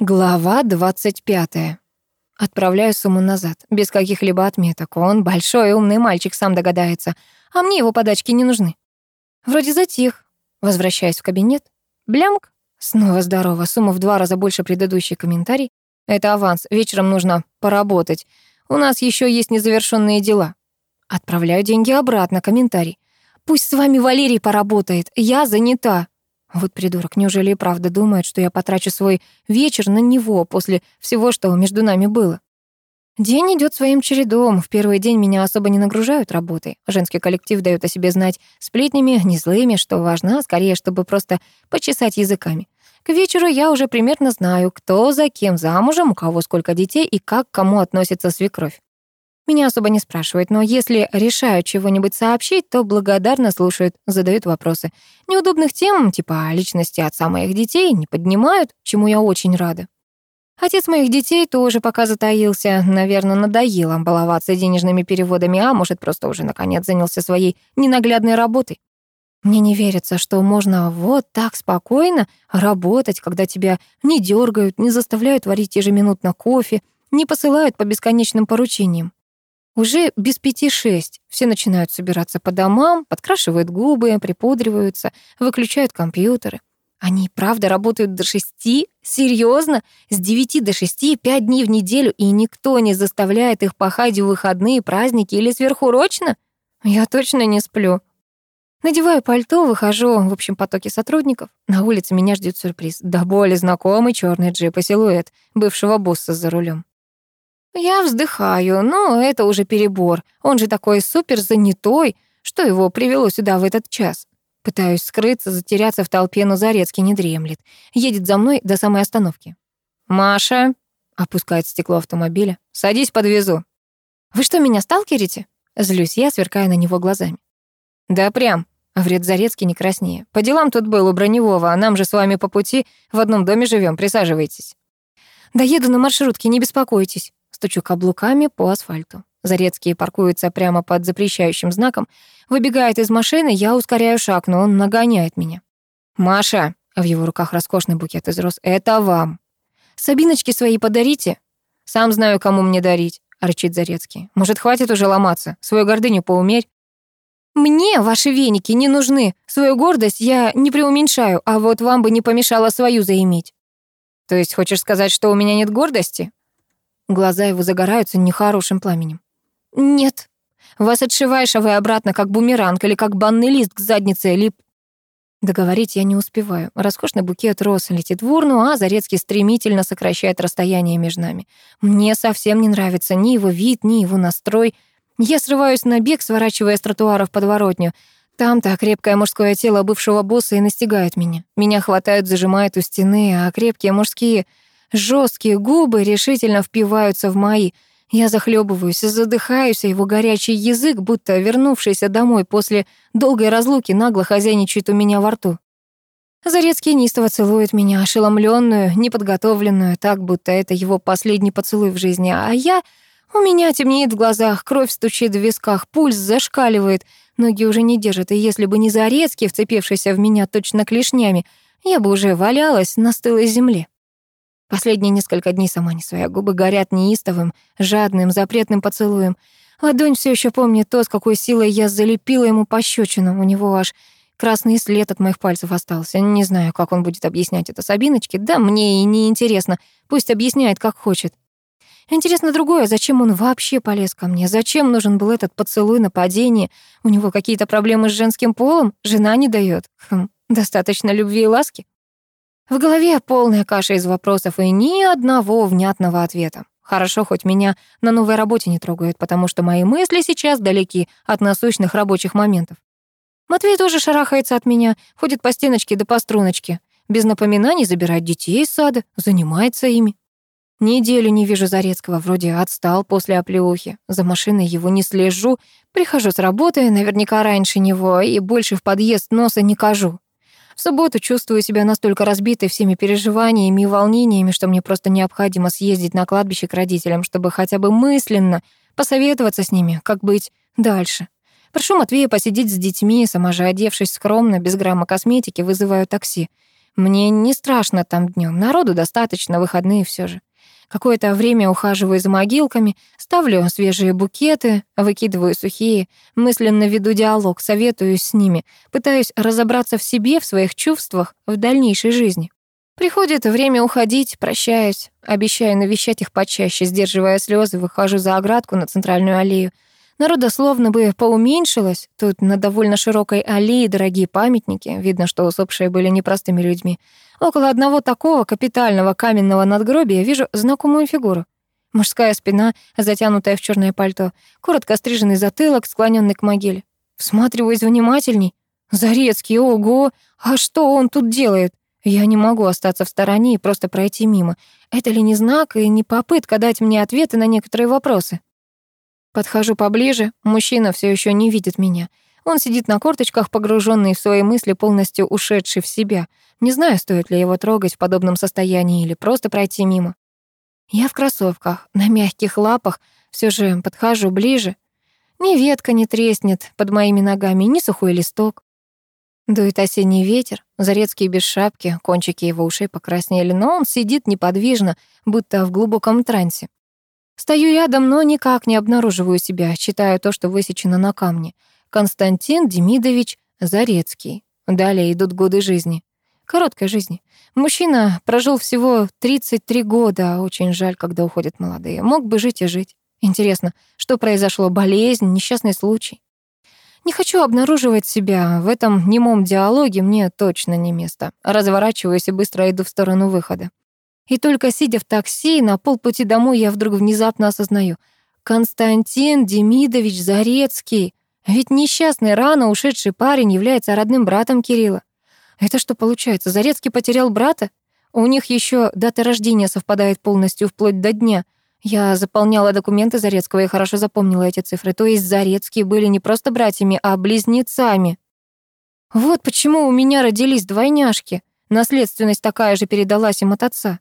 Глава 25. Отправляю сумму назад, без каких-либо отметок. Он большой умный мальчик, сам догадается. А мне его подачки не нужны. Вроде затих. Возвращаюсь в кабинет. Блямк. Снова здорово. Сумма в два раза больше предыдущий комментарий. Это аванс. Вечером нужно поработать. У нас еще есть незавершенные дела. Отправляю деньги обратно. Комментарий. Пусть с вами Валерий поработает. Я занята. Вот придурок, неужели и правда думает, что я потрачу свой вечер на него после всего, что между нами было? День идет своим чередом. В первый день меня особо не нагружают работой. Женский коллектив дает о себе знать сплетнями, не злыми, что важно, а скорее, чтобы просто почесать языками. К вечеру я уже примерно знаю, кто за кем замужем, у кого сколько детей и как к кому относится свекровь. Меня особо не спрашивают, но если решают чего-нибудь сообщить, то благодарно слушают, задают вопросы. Неудобных тем, типа личности отца моих детей, не поднимают, чему я очень рада. Отец моих детей тоже пока затаился, наверное, надоело баловаться денежными переводами, а может, просто уже наконец занялся своей ненаглядной работой. Мне не верится, что можно вот так спокойно работать, когда тебя не дергают, не заставляют варить ежеминутно кофе, не посылают по бесконечным поручениям. Уже без пяти шесть все начинают собираться по домам, подкрашивают губы, припудриваются, выключают компьютеры. Они правда работают до шести? Серьезно? С девяти до шести, пять дней в неделю, и никто не заставляет их пахать в выходные, праздники или сверхурочно? Я точно не сплю. Надеваю пальто, выхожу в общем потоке сотрудников. На улице меня ждет сюрприз. До боли знакомый черный джип и силуэт бывшего босса за рулем. Я вздыхаю, но это уже перебор. Он же такой супер занятой. Что его привело сюда в этот час? Пытаюсь скрыться, затеряться в толпе, но Зарецкий не дремлет. Едет за мной до самой остановки. «Маша», — опускает стекло автомобиля, — «садись, подвезу». «Вы что, меня сталкерите?» Злюсь я, сверкая на него глазами. «Да прям», — вред Зарецкий не краснее. «По делам тут был у Броневого, а нам же с вами по пути в одном доме живем. присаживайтесь». «Да еду на маршрутке, не беспокойтесь». Стучу каблуками по асфальту. Зарецкий паркуется прямо под запрещающим знаком. Выбегает из машины, я ускоряю шаг, но он нагоняет меня. «Маша!» — в его руках роскошный букет из роз. «Это вам!» «Сабиночки свои подарите?» «Сам знаю, кому мне дарить», — рычит Зарецкий. «Может, хватит уже ломаться? Свою гордыню поумерь». «Мне ваши веники не нужны. Свою гордость я не преуменьшаю, а вот вам бы не помешало свою заиметь». «То есть хочешь сказать, что у меня нет гордости?» Глаза его загораются нехорошим пламенем. «Нет. Вас отшиваешь, а вы обратно, как бумеранг или как банный лист к заднице лип...» Договорить я не успеваю. Роскошный букет роз летит в урну, а Зарецкий стремительно сокращает расстояние между нами. Мне совсем не нравится ни его вид, ни его настрой. Я срываюсь на бег, сворачивая с тротуара в подворотню. Там-то крепкое мужское тело бывшего босса и настигает меня. Меня хватают, зажимают у стены, а крепкие мужские Жесткие губы решительно впиваются в мои. Я захлебываюсь, задыхаюсь, а его горячий язык, будто вернувшийся домой после долгой разлуки, нагло хозяйничает у меня во рту. Зарецкий неистово целует меня, ошеломленную, неподготовленную, так, будто это его последний поцелуй в жизни, а я... У меня темнеет в глазах, кровь стучит в висках, пульс зашкаливает, ноги уже не держат, и если бы не Зарецкий, вцепившийся в меня точно клешнями, я бы уже валялась на стылой земле. Последние несколько дней сама не своя. Губы горят неистовым, жадным, запретным поцелуем. Ладонь все еще помнит то, с какой силой я залепила ему пощечину. У него аж красный след от моих пальцев остался. Не знаю, как он будет объяснять это Сабиночке. Да мне и не интересно. Пусть объясняет, как хочет. Интересно другое, зачем он вообще полез ко мне? Зачем нужен был этот поцелуй, нападение? У него какие-то проблемы с женским полом? Жена не дает. Хм, достаточно любви и ласки. В голове полная каша из вопросов и ни одного внятного ответа. Хорошо, хоть меня на новой работе не трогают, потому что мои мысли сейчас далеки от насущных рабочих моментов. Матвей тоже шарахается от меня, ходит по стеночке да по струночке. Без напоминаний забирает детей из сада, занимается ими. Неделю не вижу Зарецкого, вроде отстал после оплеухи. За машиной его не слежу, прихожу с работы, наверняка раньше него, и больше в подъезд носа не кажу. В субботу чувствую себя настолько разбитой всеми переживаниями и волнениями, что мне просто необходимо съездить на кладбище к родителям, чтобы хотя бы мысленно посоветоваться с ними, как быть дальше. Прошу Матвея посидеть с детьми, сама же одевшись скромно, без грамма косметики, вызываю такси. Мне не страшно там днем, народу достаточно, выходные все же. Какое-то время ухаживаю за могилками, ставлю свежие букеты, выкидываю сухие, мысленно веду диалог, советуюсь с ними, пытаюсь разобраться в себе, в своих чувствах, в дальнейшей жизни. Приходит время уходить, прощаюсь, обещаю навещать их почаще, сдерживая слезы, выхожу за оградку на центральную аллею. Народа словно бы поуменьшилось. Тут на довольно широкой аллее дорогие памятники. Видно, что усопшие были непростыми людьми. Около одного такого капитального каменного надгробия вижу знакомую фигуру. Мужская спина, затянутая в черное пальто, коротко стриженный затылок, склоненный к могиле. Всматриваюсь внимательней. Зарецкий, ого! А что он тут делает? Я не могу остаться в стороне и просто пройти мимо. Это ли не знак и не попытка дать мне ответы на некоторые вопросы? Подхожу поближе, мужчина все еще не видит меня. Он сидит на корточках, погруженный в свои мысли, полностью ушедший в себя. Не знаю, стоит ли его трогать в подобном состоянии или просто пройти мимо. Я в кроссовках, на мягких лапах, все же подхожу ближе. Ни ветка не треснет под моими ногами, ни сухой листок. Дует осенний ветер, Зарецкий без шапки, кончики его ушей покраснели, но он сидит неподвижно, будто в глубоком трансе. Стою рядом, но никак не обнаруживаю себя, читаю то, что высечено на камне. Константин Демидович Зарецкий. Далее идут годы жизни. Короткой жизни. Мужчина прожил всего 33 года, очень жаль, когда уходят молодые. Мог бы жить и жить. Интересно, что произошло? Болезнь, несчастный случай? Не хочу обнаруживать себя. В этом немом диалоге мне точно не место. Разворачиваюсь и быстро иду в сторону выхода. И только сидя в такси, на полпути домой я вдруг внезапно осознаю. Константин Демидович Зарецкий. Ведь несчастный, рано ушедший парень является родным братом Кирилла. Это что получается, Зарецкий потерял брата? У них еще дата рождения совпадает полностью вплоть до дня. Я заполняла документы Зарецкого и хорошо запомнила эти цифры. То есть Зарецкие были не просто братьями, а близнецами. Вот почему у меня родились двойняшки. Наследственность такая же передалась им от отца.